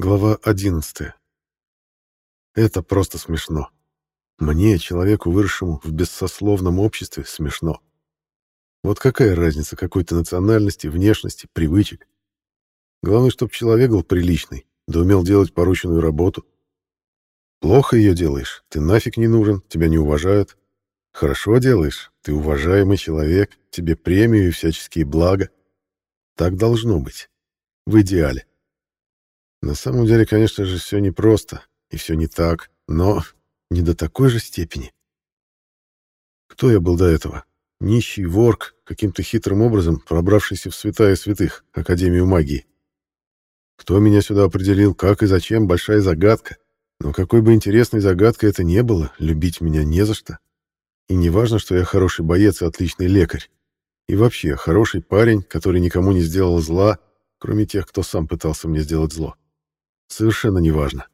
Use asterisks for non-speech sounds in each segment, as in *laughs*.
Глава 11. Это просто смешно. Мне, человеку, выросшему в бессословном обществе, смешно. Вот какая разница какой-то национальности, внешности, привычек? Главное, чтобы человек был приличный, да умел делать порученную работу. Плохо ее делаешь, ты нафиг не нужен, тебя не уважают. Хорошо делаешь, ты уважаемый человек, тебе премию и всяческие блага. Так должно быть. В идеале. На самом деле, конечно же, все непросто, и все не так, но не до такой же степени. Кто я был до этого? Нищий ворк, каким-то хитрым образом пробравшийся в святая святых, Академию магии. Кто меня сюда определил, как и зачем, большая загадка. Но какой бы интересной загадкой это не было, любить меня не за что. И не важно, что я хороший боец и отличный лекарь. И вообще, хороший парень, который никому не сделал зла, кроме тех, кто сам пытался мне сделать зло. Совершенно неважно.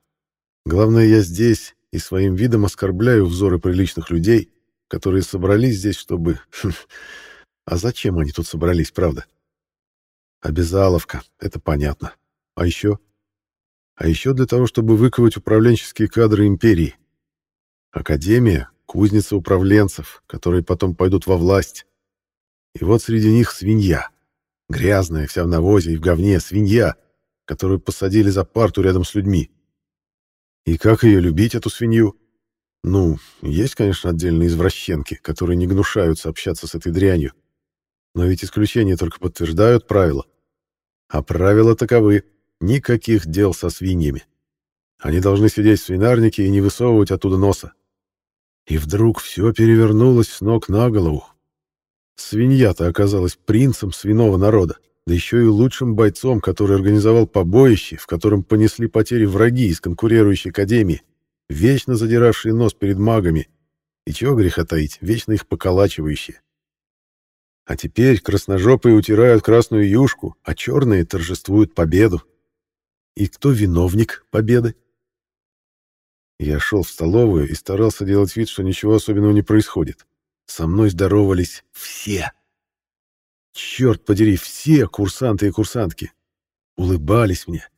Главное, я здесь и своим видом оскорбляю взоры приличных людей, которые собрались здесь, чтобы... *laughs* А зачем они тут собрались, правда? Обязаловка, это понятно. А еще? А еще для того, чтобы выковать управленческие кадры империи. Академия — кузница управленцев, которые потом пойдут во власть. И вот среди них свинья. Грязная, вся в навозе и в говне, свинья, которую посадили за парту рядом с людьми. И как ее любить, эту свинью? Ну, есть, конечно, отдельные извращенки, которые не гнушаются общаться с этой дрянью. Но ведь исключения только подтверждают правила. А правила таковы — никаких дел со свиньями. Они должны сидеть в свинарнике и не высовывать оттуда носа. И вдруг все перевернулось с ног на голову. Свинья-то оказалась принцем свиного народа да еще и лучшим бойцом, который организовал побоище, в котором понесли потери враги из конкурирующей академии, вечно задиравшие нос перед магами, и чего греха таить, вечно их поколачивающие. А теперь красножопые утирают красную юшку, а черные торжествуют победу. И кто виновник победы? Я шел в столовую и старался делать вид, что ничего особенного не происходит. Со мной здоровались все. Черт подери, все курсанты и курсантки улыбались мне.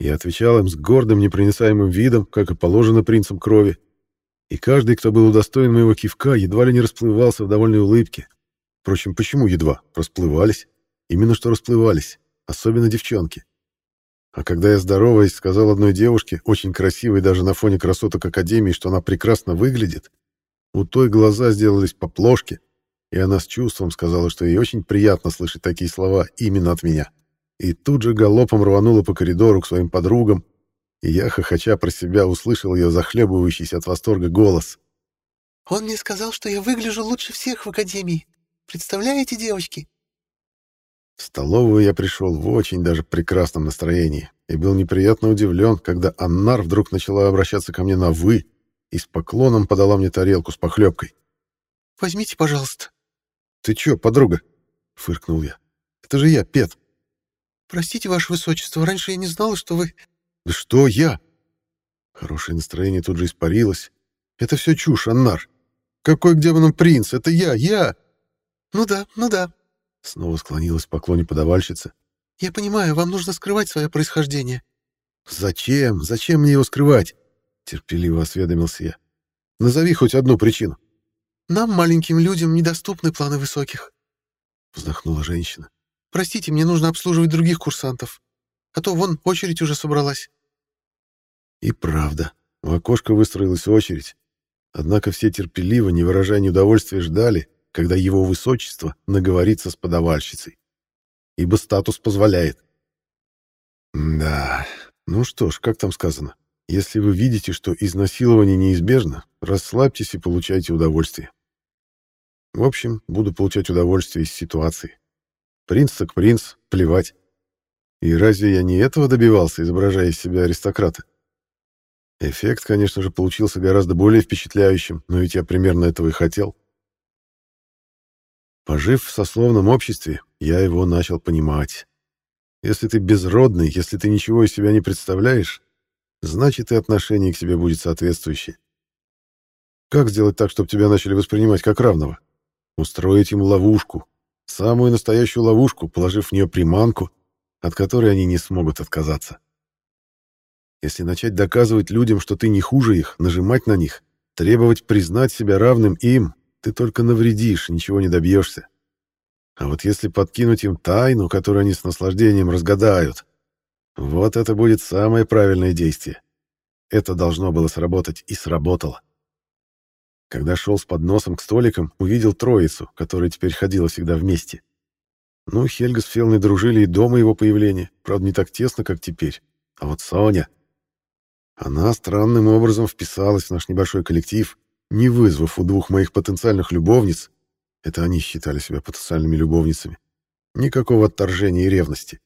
Я отвечал им с гордым, непроницаемым видом, как и положено принцам крови, и каждый, кто был удостоен моего кивка, едва ли не расплывался в довольной улыбке. Впрочем, почему едва? Расплывались. Именно что расплывались, особенно девчонки. А когда я, здороваясь, сказал одной девушке, очень красивой даже на фоне красоток Академии, что она прекрасно выглядит, у той глаза сделались по плошке, и она с чувством сказала, что ей очень приятно слышать такие слова именно от меня. И тут же галопом рванула по коридору к своим подругам, и я, хохоча про себя, услышал ее захлебывающийся от восторга голос. «Он мне сказал, что я выгляжу лучше всех в академии. Представляете, девочки?» В столовую я пришел в очень даже прекрасном настроении и был неприятно удивлен, когда Аннар вдруг начала обращаться ко мне на «вы» и с поклоном подала мне тарелку с похлебкой. «Возьмите, пожалуйста». «Ты чё, подруга?» — фыркнул я. «Это же я, Пет». «Простите, ваше высочество, раньше я не знала, что вы...» «Да что я?» Хорошее настроение тут же испарилось. «Это все чушь, Аннар. Какой к демонам принц? Это я, я!» «Ну да, ну да». Снова склонилась в поклоне подавальщица. «Я понимаю, вам нужно скрывать свое происхождение». «Зачем? Зачем мне его скрывать?» Терпеливо осведомился я. «Назови хоть одну причину». Нам, маленьким людям, недоступны планы высоких. Вздохнула женщина. Простите, мне нужно обслуживать других курсантов. А то вон очередь уже собралась. И правда, у окошка выстроилась очередь. Однако все терпеливо, не выражая неудовольствия, ждали, когда его высочество наговорится с подавальщицей. Ибо статус позволяет. Да, ну что ж, как там сказано? Если вы видите, что изнасилование неизбежно, расслабьтесь и получайте удовольствие. В общем, буду получать удовольствие из ситуации. Принц так принц, плевать. И разве я не этого добивался, изображая из себя аристократа? Эффект, конечно же, получился гораздо более впечатляющим, но ведь я примерно этого и хотел. Пожив в сословном обществе, я его начал понимать. Если ты безродный, если ты ничего из себя не представляешь, значит и отношение к себе будет соответствующее. Как сделать так, чтобы тебя начали воспринимать как равного? Устроить им ловушку, самую настоящую ловушку, положив в нее приманку, от которой они не смогут отказаться. Если начать доказывать людям, что ты не хуже их, нажимать на них, требовать признать себя равным им, ты только навредишь, ничего не добьешься. А вот если подкинуть им тайну, которую они с наслаждением разгадают, вот это будет самое правильное действие. Это должно было сработать и сработало. Когда шел с подносом к столикам, увидел троицу, которая теперь ходила всегда вместе. Ну, Хельга с Фелной дружили и дома его появления, правда, не так тесно, как теперь. А вот Соня... Она странным образом вписалась в наш небольшой коллектив, не вызвав у двух моих потенциальных любовниц, это они считали себя потенциальными любовницами, никакого отторжения и ревности.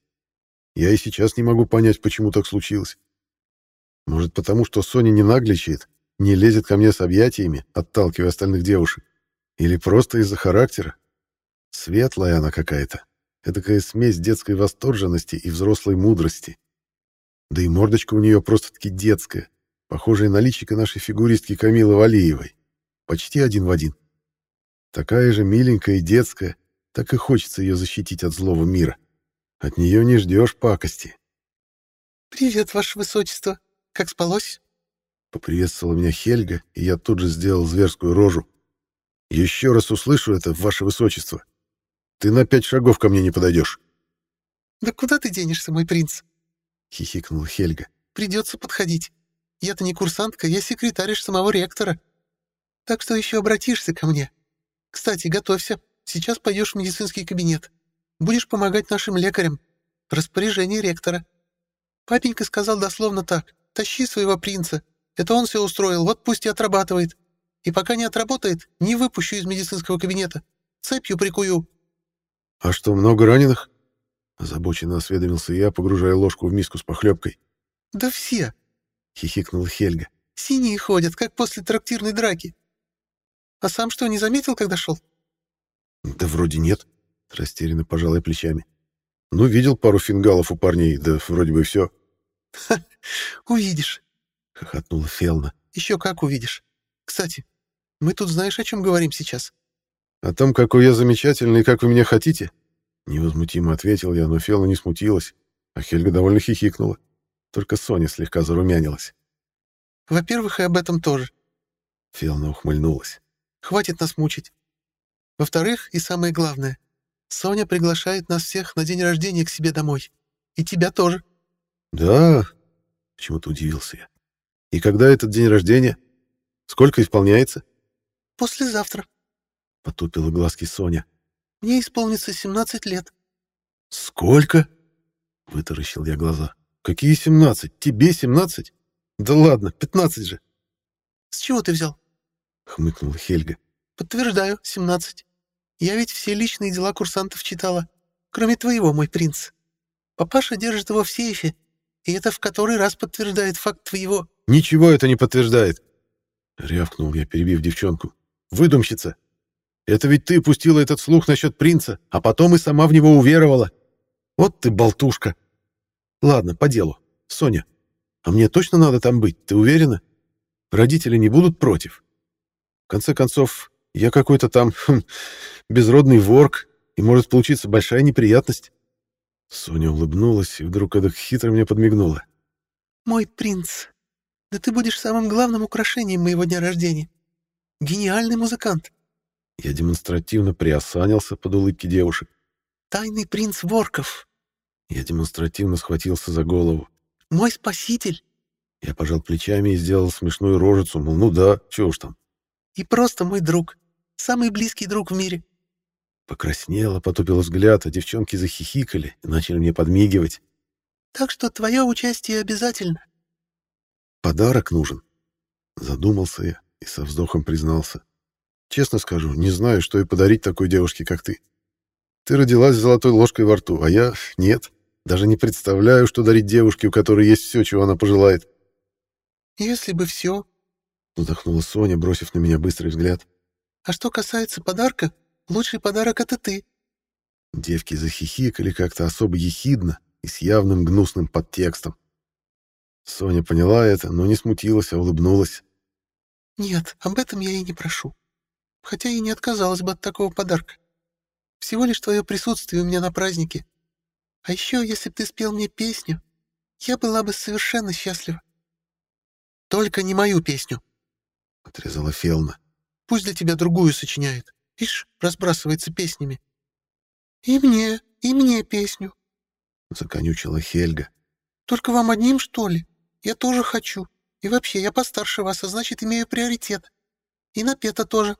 Я и сейчас не могу понять, почему так случилось. Может, потому что Соня не нагличает, не лезет ко мне с объятиями, отталкивая остальных девушек? Или просто из-за характера? Светлая она какая-то. Эдакая смесь детской восторженности и взрослой мудрости. Да и мордочка у нее просто-таки детская, похожая на личико нашей фигуристки Камилы Валиевой. Почти один в один. Такая же миленькая и детская, так и хочется ее защитить от злого мира. От нее не ждешь пакости. «Привет, ваше высочество. Как спалось?» Поприветствовала меня Хельга, и я тут же сделал зверскую рожу. «Еще раз услышу это, ваше высочество. Ты на пять шагов ко мне не подойдешь». «Да куда ты денешься, мой принц?» — хихикнула Хельга. «Придется подходить. Я-то не курсантка, я секретарь самого ректора. Так что еще обратишься ко мне. Кстати, готовься. Сейчас пойдешь в медицинский кабинет. Будешь помогать нашим лекарям. Распоряжение ректора. Папенька сказал дословно так. Тащи своего принца. Это он все устроил, вот пусть и отрабатывает. И пока не отработает, не выпущу из медицинского кабинета. Цепью прикую». «А что, много раненых?» Озабоченно осведомился я, погружая ложку в миску с похлебкой. «Да все!» — хихикнула Хельга. «Синие ходят, как после трактирной драки. А сам что, не заметил, когда шел?» «Да вроде нет», — растерянно пожалуй плечами. «Ну, видел пару фингалов у парней, да вроде бы все». «Ха, увидишь», — хохотнула Фелна. «Еще как увидишь. Кстати, мы тут знаешь, о чем говорим сейчас?» «О том, какой я замечательный и как вы меня хотите?» Невозмутимо ответил я, но Фелна не смутилась, а Хельга довольно хихикнула. Только Соня слегка зарумянилась. «Во-первых, и об этом тоже». Фелна ухмыльнулась. «Хватит нас мучить. Во-вторых, и самое главное, Соня приглашает нас всех на день рождения к себе домой. И тебя тоже». «Да?» — почему-то удивился я. «И когда этот день рождения? Сколько исполняется?» «Послезавтра», — потупила глазки Соня. «Мне исполнится 17 лет». «Сколько?» — вытаращил я глаза. «Какие семнадцать? Тебе семнадцать? Да ладно, пятнадцать же!» «С чего ты взял?» — хмыкнула Хельга. «Подтверждаю, семнадцать. Я ведь все личные дела курсантов читала, кроме твоего, мой принц. Папаша держит его в сейфе, и это в который раз подтверждает факт твоего...» «Ничего это не подтверждает!» — рявкнул я, перебив девчонку. «Выдумщица! Это ведь ты пустила этот слух насчет принца, а потом и сама в него уверовала. Вот ты болтушка!» Ладно, по делу. Соня, а мне точно надо там быть, ты уверена? Родители не будут против. В конце концов, я какой-то там хм, безродный ворк, и может получиться большая неприятность. Соня улыбнулась и вдруг эдак хитро мне подмигнула. «Мой принц, да ты будешь самым главным украшением моего дня рождения. Гениальный музыкант». Я демонстративно приосанился под улыбки девушек. «Тайный принц Ворков, я демонстративно схватился за голову. «Мой спаситель!» Я пожал плечами и сделал смешную рожицу, мол, ну да, чего уж там. «И просто мой друг. Самый близкий друг в мире». Покраснела, потупила взгляд, а девчонки захихикали и начали мне подмигивать. «Так что твое участие обязательно». «Подарок нужен», — задумался я и со вздохом признался. «Честно скажу, не знаю, что и подарить такой девушке, как ты. Ты родилась с золотой ложкой во рту, а я — нет. Даже не представляю, что дарить девушке, у которой есть все, чего она пожелает. «Если бы все...» — вздохнула Соня, бросив на меня быстрый взгляд. «А что касается подарка, лучший подарок — это ты». Девки захихикали как-то особо ехидно и с явным гнусным подтекстом. Соня поняла это, но не смутилась, а улыбнулась. «Нет, об этом я и не прошу. Хотя и не отказалась бы от такого подарка. Всего лишь твое присутствие у меня на празднике. А еще, если бы ты спел мне песню, Я была бы совершенно счастлива. Только не мою песню, — отрезала Фелна. Пусть для тебя другую сочиняет. Ишь, разбрасывается песнями. И мне, и мне песню, — законючила Хельга. Только вам одним, что ли? Я тоже хочу. И вообще, я постарше вас, а значит, имею приоритет. И на Пета тоже.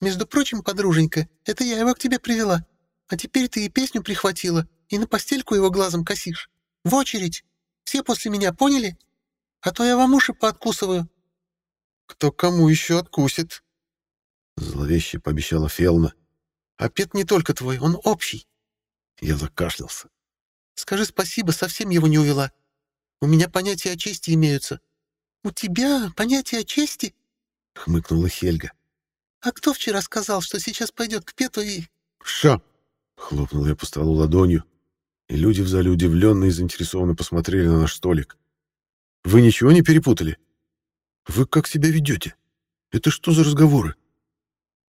Между прочим, подруженька, это я его к тебе привела. А теперь ты и песню прихватила, и на постельку его глазом косишь. В очередь. Все после меня, поняли? А то я вам уши пооткусываю. Кто кому еще откусит? Зловеще пообещала Фелна. А Пет не только твой, он общий. Я закашлялся. Скажи спасибо, совсем его не увела. У меня понятия о чести имеются. У тебя понятия о чести? Хмыкнула Хельга. А кто вчера сказал, что сейчас пойдет к Пету и... Ша! Хлопнул я по столу ладонью, и люди в зале удивленно и заинтересованно посмотрели на наш столик. Вы ничего не перепутали? Вы как себя ведете? Это что за разговоры?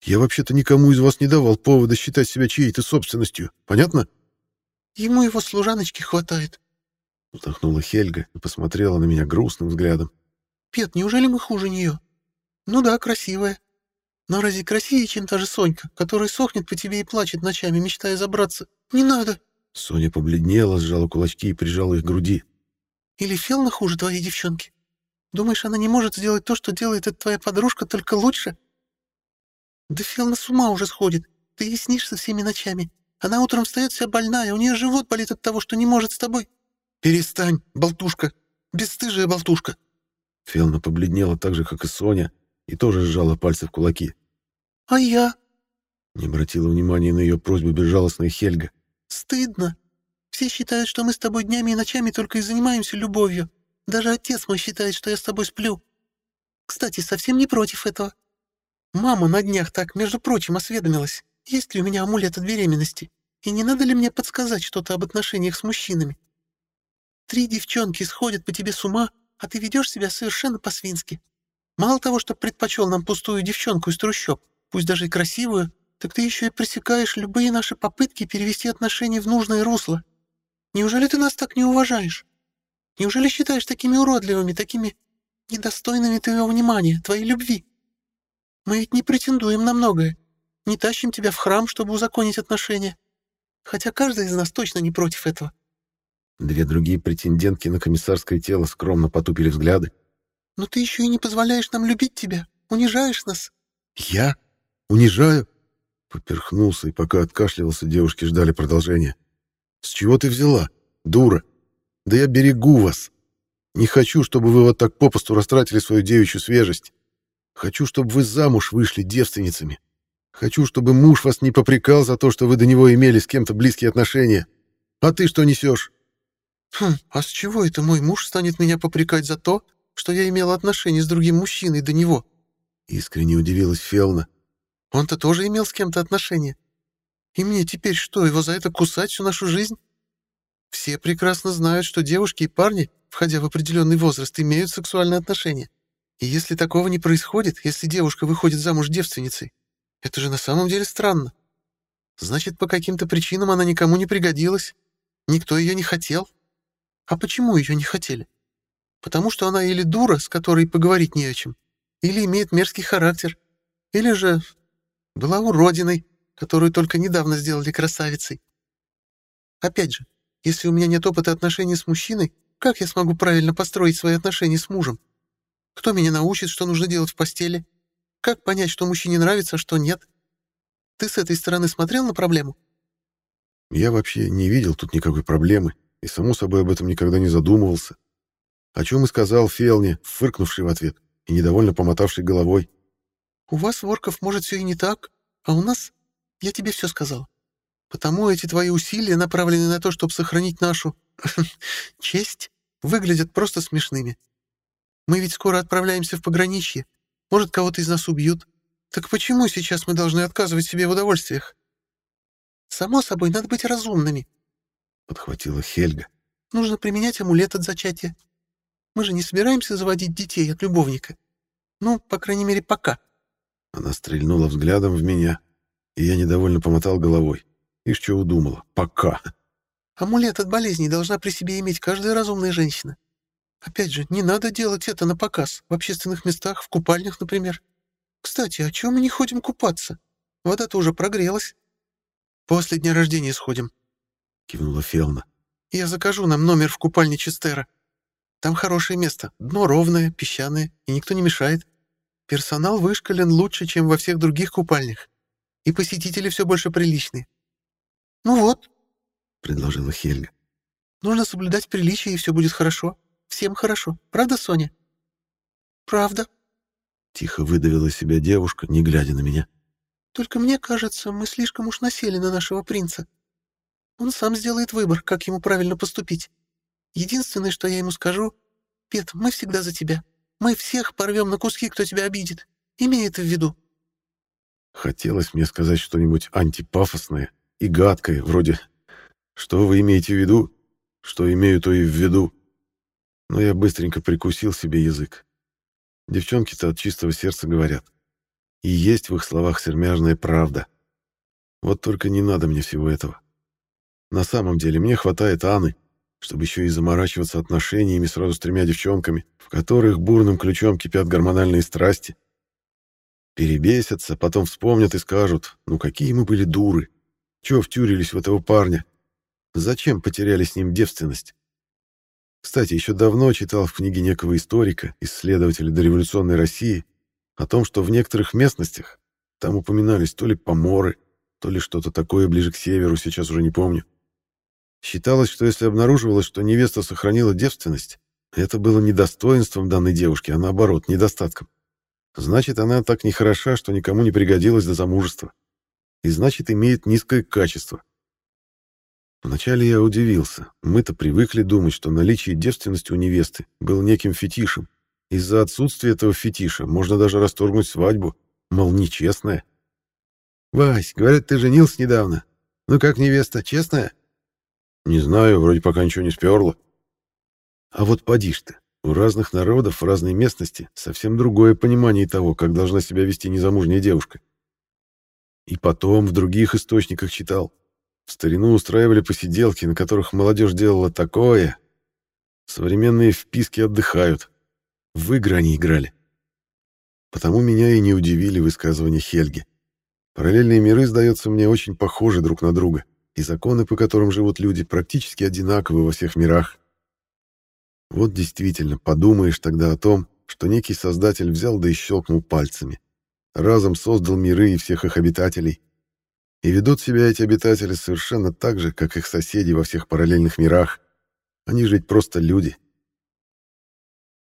Я вообще-то никому из вас не давал повода считать себя чьей-то собственностью. Понятно? Ему его служаночки хватает. Вздохнула Хельга и посмотрела на меня грустным взглядом. Пет, неужели мы хуже нее? Ну да, красивая. Но разве красивее, чем та же Сонька, которая сохнет по тебе и плачет ночами, мечтая забраться? Не надо. Соня побледнела, сжала кулачки и прижала их к груди. Или Фелна хуже твоей девчонки? Думаешь, она не может сделать то, что делает эта твоя подружка, только лучше? Да Фелна с ума уже сходит. Ты ей снишься всеми ночами. Она утром встает вся больная, у нее живот болит от того, что не может с тобой. Перестань, болтушка. Бесстыжая болтушка. Фелна побледнела так же, как и Соня, и тоже сжала пальцы в кулаки. «А я?» Не обратила внимания на ее просьбу безжалостная Хельга. «Стыдно. Все считают, что мы с тобой днями и ночами только и занимаемся любовью. Даже отец мой считает, что я с тобой сплю. Кстати, совсем не против этого. Мама на днях так, между прочим, осведомилась, есть ли у меня амулет от беременности, и не надо ли мне подсказать что-то об отношениях с мужчинами. Три девчонки сходят по тебе с ума, а ты ведешь себя совершенно по-свински. Мало того, что предпочел нам пустую девчонку из трущоб, пусть даже и красивую, так ты еще и пресекаешь любые наши попытки перевести отношения в нужное русло. Неужели ты нас так не уважаешь? Неужели считаешь такими уродливыми, такими недостойными твоего внимания, твоей любви? Мы ведь не претендуем на многое, не тащим тебя в храм, чтобы узаконить отношения. Хотя каждый из нас точно не против этого. Две другие претендентки на комиссарское тело скромно потупили взгляды. «Но ты еще и не позволяешь нам любить тебя, унижаешь нас». «Я? Унижаю?» Поперхнулся, и пока откашливался, девушки ждали продолжения. «С чего ты взяла? Дура! Да я берегу вас! Не хочу, чтобы вы вот так попусту растратили свою девичью свежесть. Хочу, чтобы вы замуж вышли девственницами. Хочу, чтобы муж вас не попрекал за то, что вы до него имели с кем-то близкие отношения. А ты что несешь?» «Хм, а с чего это мой муж станет меня попрекать за то, что я имела отношения с другим мужчиной до него?» Искренне удивилась Фелна. «Он-то тоже имел с кем-то отношения. И мне теперь что, его за это кусать всю нашу жизнь? Все прекрасно знают, что девушки и парни, входя в определенный возраст, имеют сексуальные отношения. И если такого не происходит, если девушка выходит замуж девственницей, это же на самом деле странно. Значит, по каким-то причинам она никому не пригодилась. Никто ее не хотел. А почему ее не хотели? Потому что она или дура, с которой поговорить не о чем, или имеет мерзкий характер, или же была уродиной, которую только недавно сделали красавицей. Опять же, если у меня нет опыта отношений с мужчиной, как я смогу правильно построить свои отношения с мужем? Кто меня научит, что нужно делать в постели? Как понять, что мужчине нравится, а что нет? Ты с этой стороны смотрел на проблему? Я вообще не видел тут никакой проблемы, и, само собой, об этом никогда не задумывался. О чем и сказал Фелне, фыркнувший в ответ и недовольно помотавший головой. «У вас, Ворков, может, все и не так, а у нас... Я тебе все сказал. Потому эти твои усилия, направленные на то, чтобы сохранить нашу... *laughs* честь, выглядят просто смешными. Мы ведь скоро отправляемся в пограничье. Может, кого-то из нас убьют. Так почему сейчас мы должны отказывать себе в удовольствиях? Само собой, надо быть разумными подхватила Хельга. Нужно применять амулет от зачатия. Мы же не собираемся заводить детей от любовника. Ну, по крайней мере, пока. Она стрельнула взглядом в меня, и я недовольно помотал головой. И что удумала? Пока. Амулет от болезней должна при себе иметь каждая разумная женщина. Опять же, не надо делать это на показ, в общественных местах, в купальнях, например. Кстати, о чем мы не ходим купаться? Вода-то уже прогрелась. После дня рождения сходим, — кивнула Фелна. Я закажу нам номер в купальне Честера. Там хорошее место, дно ровное, песчаное, и никто не мешает. Персонал вышкален лучше, чем во всех других купальнях. И посетители все больше приличные. Ну вот, — предложила Хельга. Нужно соблюдать приличие, и все будет хорошо. Всем хорошо. Правда, Соня? Правда. Тихо выдавила себя девушка, не глядя на меня. Только мне кажется, мы слишком уж насели на нашего принца. Он сам сделает выбор, как ему правильно поступить. Единственное, что я ему скажу, Пет, мы всегда за тебя. Мы всех порвем на куски, кто тебя обидит. Имей это в виду. Хотелось мне сказать что-нибудь антипафосное и гадкое, вроде «Что вы имеете в виду?» «Что имею, то и в виду». Но я быстренько прикусил себе язык. Девчонки-то от чистого сердца говорят. И есть в их словах сермяжная правда. Вот только не надо мне всего этого. На самом деле мне хватает Анны, чтобы еще и заморачиваться отношениями сразу с тремя девчонками, в которых бурным ключом кипят гормональные страсти. Перебесятся, потом вспомнят и скажут, ну какие мы были дуры, чего втюрились в этого парня, зачем потеряли с ним девственность. Кстати, еще давно читал в книге некого историка, исследователя дореволюционной России, о том, что в некоторых местностях там упоминались то ли поморы, то ли что-то такое ближе к северу, сейчас уже не помню. Считалось, что если обнаруживалось, что невеста сохранила девственность, это было не достоинством данной девушки, а наоборот, недостатком. Значит, она так нехороша, что никому не пригодилась до замужества. И значит, имеет низкое качество. Вначале я удивился. Мы-то привыкли думать, что наличие девственности у невесты было неким фетишем. Из-за отсутствия этого фетиша можно даже расторгнуть свадьбу, мол, нечестная. «Вась, говорят, ты женился недавно. Ну как невеста, честная?» Не знаю, вроде пока ничего не сперло. А вот поди ж ты, у разных народов в разной местности совсем другое понимание того, как должна себя вести незамужняя девушка. И потом в других источниках читал. В старину устраивали посиделки, на которых молодежь делала такое. Современные вписки отдыхают. В игры они играли. Потому меня и не удивили высказывания Хельги. Параллельные миры, сдается мне, очень похожи друг на друга и законы, по которым живут люди, практически одинаковы во всех мирах. Вот действительно, подумаешь тогда о том, что некий создатель взял да и щелкнул пальцами. Разом создал миры и всех их обитателей. И ведут себя эти обитатели совершенно так же, как их соседи во всех параллельных мирах. Они же ведь просто люди.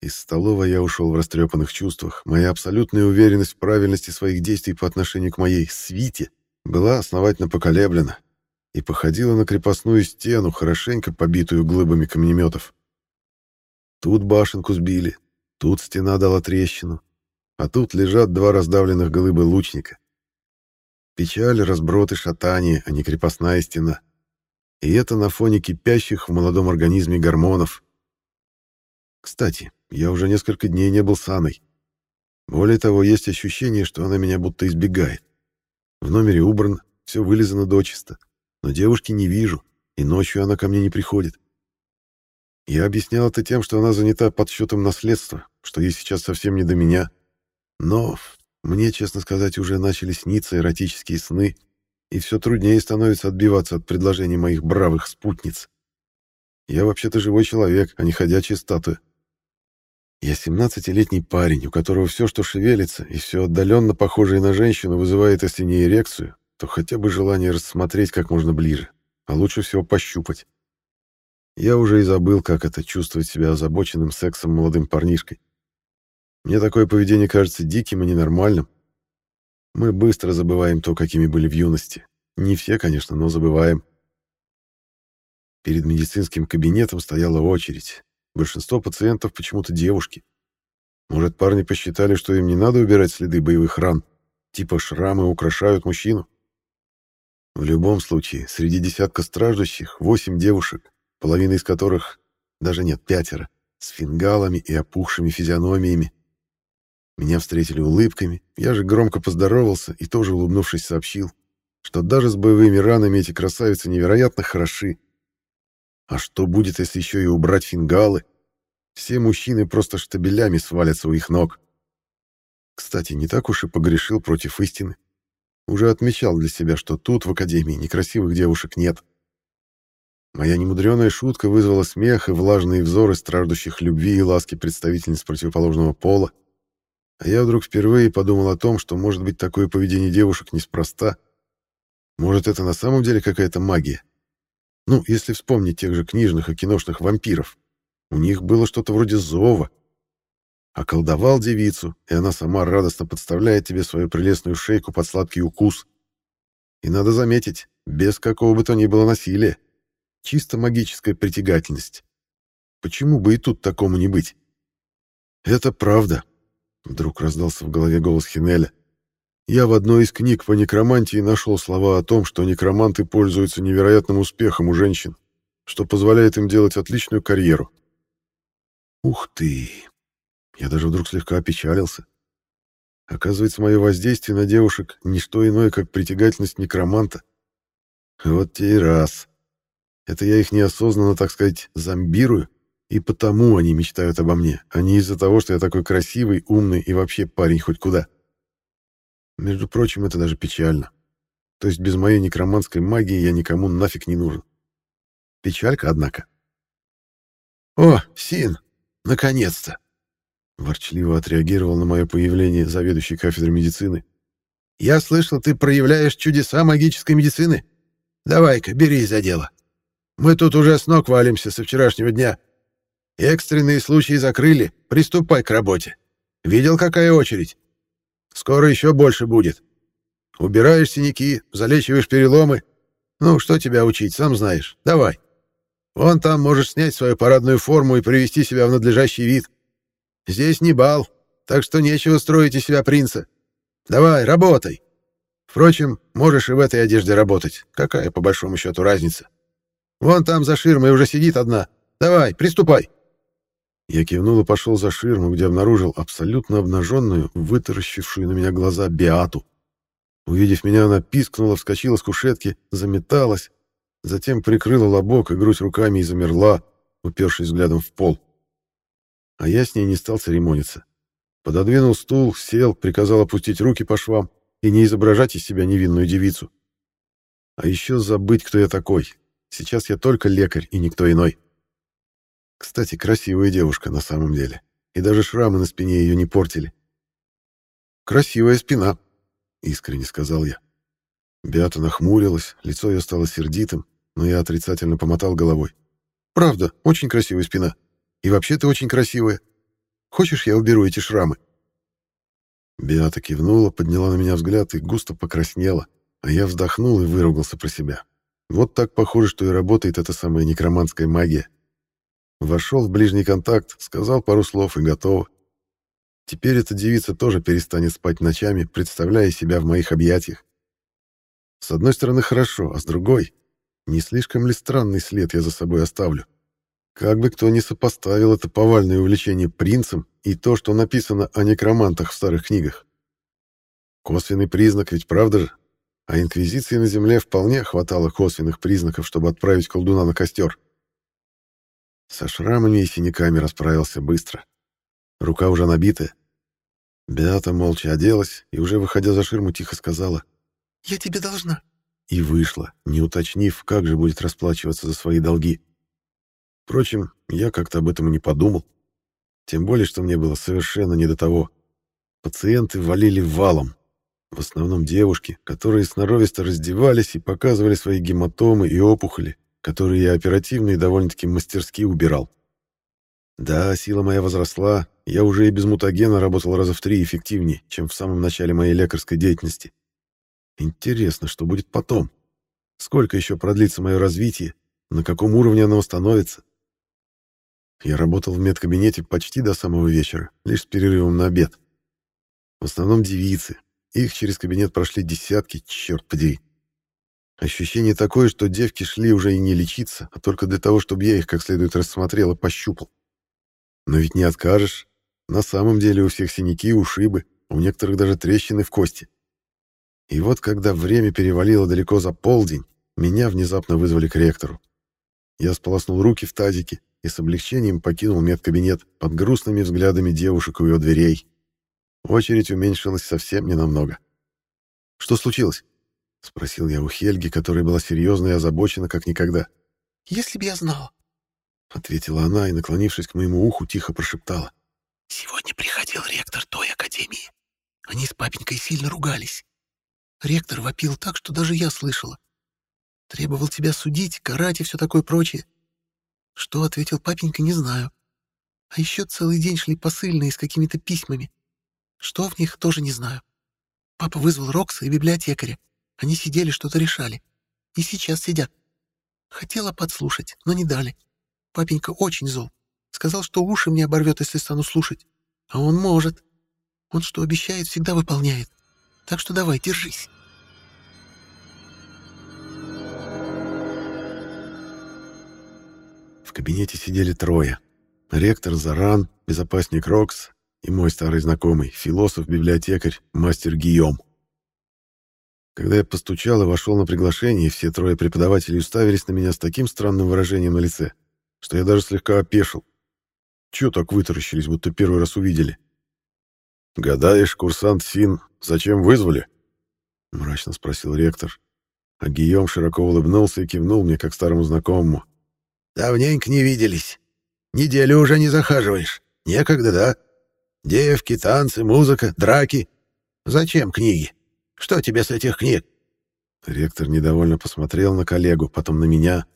Из столовой я ушел в растрепанных чувствах. Моя абсолютная уверенность в правильности своих действий по отношению к моей свите была основательно поколеблена и походила на крепостную стену, хорошенько побитую глыбами камнеметов. Тут башенку сбили, тут стена дала трещину, а тут лежат два раздавленных глыбы лучника. Печаль, разброд и шатание, а не крепостная стена. И это на фоне кипящих в молодом организме гормонов. Кстати, я уже несколько дней не был с Анной. Более того, есть ощущение, что она меня будто избегает. В номере убрано, все вылезано дочисто но девушки не вижу, и ночью она ко мне не приходит. Я объяснял это тем, что она занята подсчетом наследства, что ей сейчас совсем не до меня. Но мне, честно сказать, уже начали сниться эротические сны, и все труднее становится отбиваться от предложений моих бравых спутниц. Я вообще-то живой человек, а не ходячая статуя. Я 17-летний парень, у которого все, что шевелится, и все отдаленно похожее на женщину, вызывает, если не эрекцию, то хотя бы желание рассмотреть как можно ближе, а лучше всего пощупать. Я уже и забыл, как это чувствовать себя озабоченным сексом молодым парнишкой. Мне такое поведение кажется диким и ненормальным. Мы быстро забываем то, какими были в юности. Не все, конечно, но забываем. Перед медицинским кабинетом стояла очередь. Большинство пациентов почему-то девушки. Может, парни посчитали, что им не надо убирать следы боевых ран, типа шрамы украшают мужчину? В любом случае, среди десятка страждущих восемь девушек, половина из которых, даже нет, пятеро, с фингалами и опухшими физиономиями. Меня встретили улыбками, я же громко поздоровался и тоже, улыбнувшись, сообщил, что даже с боевыми ранами эти красавицы невероятно хороши. А что будет, если еще и убрать фингалы? Все мужчины просто штабелями свалятся у их ног. Кстати, не так уж и погрешил против истины. Уже отмечал для себя, что тут, в Академии, некрасивых девушек нет. Моя немудреная шутка вызвала смех и влажные взоры страждущих любви и ласки представительниц противоположного пола. А я вдруг впервые подумал о том, что, может быть, такое поведение девушек неспроста. Может, это на самом деле какая-то магия? Ну, если вспомнить тех же книжных и киношных вампиров. У них было что-то вроде зова. Околдовал девицу, и она сама радостно подставляет тебе свою прелестную шейку под сладкий укус. И надо заметить, без какого бы то ни было насилия. Чисто магическая притягательность. Почему бы и тут такому не быть? Это правда. Вдруг раздался в голове голос Хинеля. Я в одной из книг по некромантии нашел слова о том, что некроманты пользуются невероятным успехом у женщин, что позволяет им делать отличную карьеру. Ух ты! Я даже вдруг слегка опечалился. Оказывается, мое воздействие на девушек — не что иное, как притягательность некроманта. Вот те и раз. Это я их неосознанно, так сказать, зомбирую, и потому они мечтают обо мне, а не из-за того, что я такой красивый, умный и вообще парень хоть куда. Между прочим, это даже печально. То есть без моей некроманской магии я никому нафиг не нужен. Печалька, однако. «О, Син, наконец-то!» Ворчливо отреагировал на мое появление заведующий кафедрой медицины. «Я слышал, ты проявляешь чудеса магической медицины. Давай-ка, берись за дело». Мы тут уже с ног валимся со вчерашнего дня. Экстренные случаи закрыли. Приступай к работе. Видел, какая очередь? Скоро еще больше будет. Убираешь синяки, залечиваешь переломы. Ну, что тебя учить, сам знаешь. Давай. Вон там можешь снять свою парадную форму и привести себя в надлежащий вид. Здесь не бал, так что нечего строить из себя принца. Давай, работай. Впрочем, можешь и в этой одежде работать. Какая, по большому счету, разница? Вон там за ширмой уже сидит одна. Давай, приступай. Я кивнул и пошел за ширму, где обнаружил абсолютно обнаженную, вытаращившую на меня глаза Биату. Увидев меня, она пискнула, вскочила с кушетки, заметалась, затем прикрыла лобок и грудь руками и замерла, упершись взглядом в пол. А я с ней не стал церемониться. Пододвинул стул, сел, приказал опустить руки по швам и не изображать из себя невинную девицу. А еще забыть, кто я такой, Сейчас я только лекарь и никто иной. Кстати, красивая девушка на самом деле. И даже шрамы на спине ее не портили. «Красивая спина», — искренне сказал я. Беата нахмурилась, лицо ее стало сердитым, но я отрицательно помотал головой. «Правда, очень красивая спина. И вообще ты очень красивая. Хочешь, я уберу эти шрамы?» Беата кивнула, подняла на меня взгляд и густо покраснела, а я вздохнул и выругался про себя. Вот так похоже, что и работает эта самая некроманская магия. Вошел в ближний контакт, сказал пару слов и готово. Теперь эта девица тоже перестанет спать ночами, представляя себя в моих объятиях. С одной стороны хорошо, а с другой, не слишком ли странный след я за собой оставлю? Как бы кто ни сопоставил это повальное увлечение принцем и то, что написано о некромантах в старых книгах. Косвенный признак, ведь правда же? а Инквизиции на Земле вполне хватало косвенных признаков, чтобы отправить колдуна на костер. Со шрамами и синяками расправился быстро. Рука уже набитая. Беата молча оделась и, уже выходя за ширму, тихо сказала «Я тебе должна». И вышла, не уточнив, как же будет расплачиваться за свои долги. Впрочем, я как-то об этом не подумал. Тем более, что мне было совершенно не до того. Пациенты валили валом, в основном девушки, которые сноровисто раздевались и показывали свои гематомы и опухоли, которые я оперативно и довольно-таки мастерски убирал. Да, сила моя возросла, я уже и без мутагена работал раза в три эффективнее, чем в самом начале моей лекарской деятельности. Интересно, что будет потом? Сколько еще продлится мое развитие? На каком уровне оно установится? Я работал в медкабинете почти до самого вечера, лишь с перерывом на обед. В основном девицы, их через кабинет прошли десятки, черт подери. Ощущение такое, что девки шли уже и не лечиться, а только для того, чтобы я их как следует рассмотрел и пощупал. Но ведь не откажешь. На самом деле у всех синяки, ушибы, у некоторых даже трещины в кости. И вот когда время перевалило далеко за полдень, меня внезапно вызвали к ректору. Я сполоснул руки в тазике и с облегчением покинул медкабинет под грустными взглядами девушек у ее дверей. Очередь уменьшилась совсем ненамного. «Что случилось?» — спросил я у Хельги, которая была серьезна и озабочена, как никогда. «Если б я знала», — ответила она и, наклонившись к моему уху, тихо прошептала. «Сегодня приходил ректор той академии. Они с папенькой сильно ругались. Ректор вопил так, что даже я слышала. Требовал тебя судить, карать и все такое прочее. Что ответил папенька, не знаю. А еще целый день шли посыльные с какими-то письмами. Что в них, тоже не знаю. Папа вызвал Рокса и библиотекаря. Они сидели, что-то решали. И сейчас сидят. Хотела подслушать, но не дали. Папенька очень зол. Сказал, что уши мне оборвет, если стану слушать. А он может. Он что обещает, всегда выполняет. Так что давай, держись. Кабинете сидели трое. Ректор Заран, безопасник Рокс и мой старый знакомый, философ-библиотекарь, мастер Гийом. Когда я постучал и вошел на приглашение, все трое преподавателей уставились на меня с таким странным выражением на лице, что я даже слегка опешил. Чего так вытаращились, будто первый раз увидели? «Гадаешь, курсант Син, зачем вызвали?» — мрачно спросил ректор. А Гийом широко улыбнулся и кивнул мне, как старому знакомому. «Давненько не виделись. Неделю уже не захаживаешь. Некогда, да? Девки, танцы, музыка, драки. Зачем книги? Что тебе с этих книг?» Ректор недовольно посмотрел на коллегу, потом на меня,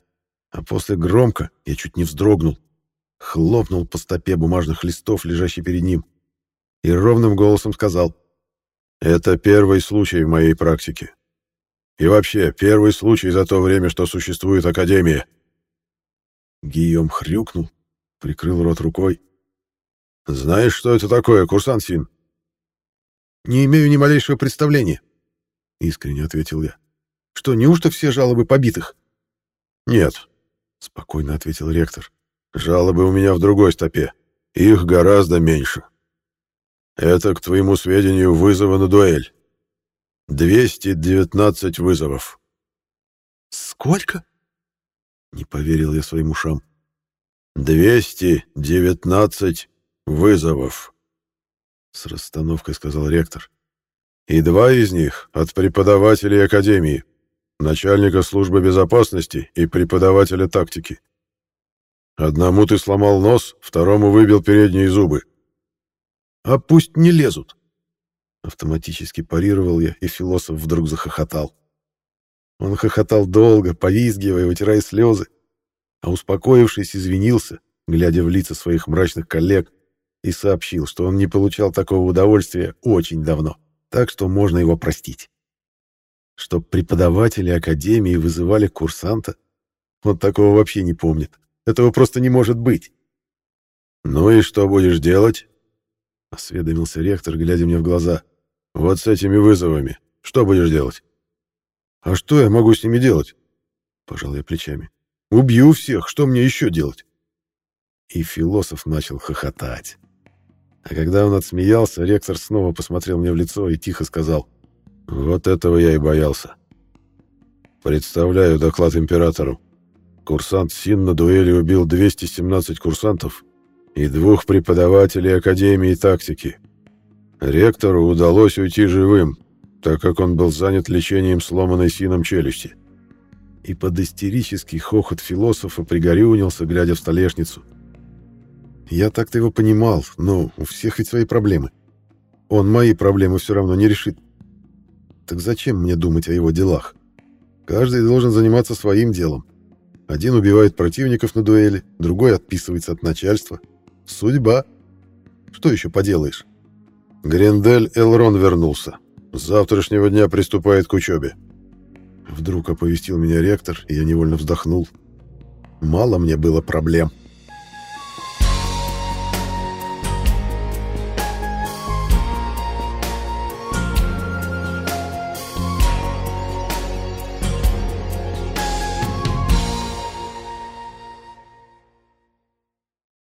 а после громко, я чуть не вздрогнул, хлопнул по стопе бумажных листов, лежащей перед ним и ровным голосом сказал, «Это первый случай в моей практике. И вообще, первый случай за то время, что существует Академия». Гийом хрюкнул, прикрыл рот рукой. «Знаешь, что это такое, курсант Син?» «Не имею ни малейшего представления», — искренне ответил я. «Что, неужто все жалобы побитых?» «Нет», — спокойно ответил ректор. «Жалобы у меня в другой стопе. Их гораздо меньше». Это, к твоему сведению, вызовы на дуэль. 219 вызовов. Сколько? Не поверил я своим ушам. 219 вызовов. С расстановкой сказал ректор. И два из них от преподавателей Академии, начальника службы безопасности и преподавателя тактики. Одному ты сломал нос, второму выбил передние зубы. А пусть не лезут. Автоматически парировал я, и философ вдруг захохотал. Он хохотал долго, повизгивая, вытирая слезы, а успокоившись, извинился, глядя в лица своих мрачных коллег, и сообщил, что он не получал такого удовольствия очень давно, так что можно его простить. Что преподаватели Академии вызывали курсанта, он такого вообще не помнит. Этого просто не может быть. «Ну и что будешь делать?» — осведомился ректор, глядя мне в глаза. «Вот с этими вызовами. Что будешь делать?» «А что я могу с ними делать?» — пожал я плечами. «Убью всех. Что мне еще делать?» И философ начал хохотать. А когда он отсмеялся, ректор снова посмотрел мне в лицо и тихо сказал. «Вот этого я и боялся. Представляю доклад императору. Курсант Син на дуэли убил 217 курсантов и двух преподавателей Академии тактики. Ректору удалось уйти живым, так как он был занят лечением сломанной сином челюсти. И под истерический хохот философа пригорюнился, глядя в столешницу. Я так-то его понимал, но у всех ведь свои проблемы. Он мои проблемы все равно не решит. Так зачем мне думать о его делах? Каждый должен заниматься своим делом. Один убивает противников на дуэли, другой отписывается от начальства, Судьба. Что еще поделаешь? Грендель Элрон вернулся. С завтрашнего дня приступает к учебе. Вдруг оповестил меня ректор, и я невольно вздохнул. Мало мне было проблем.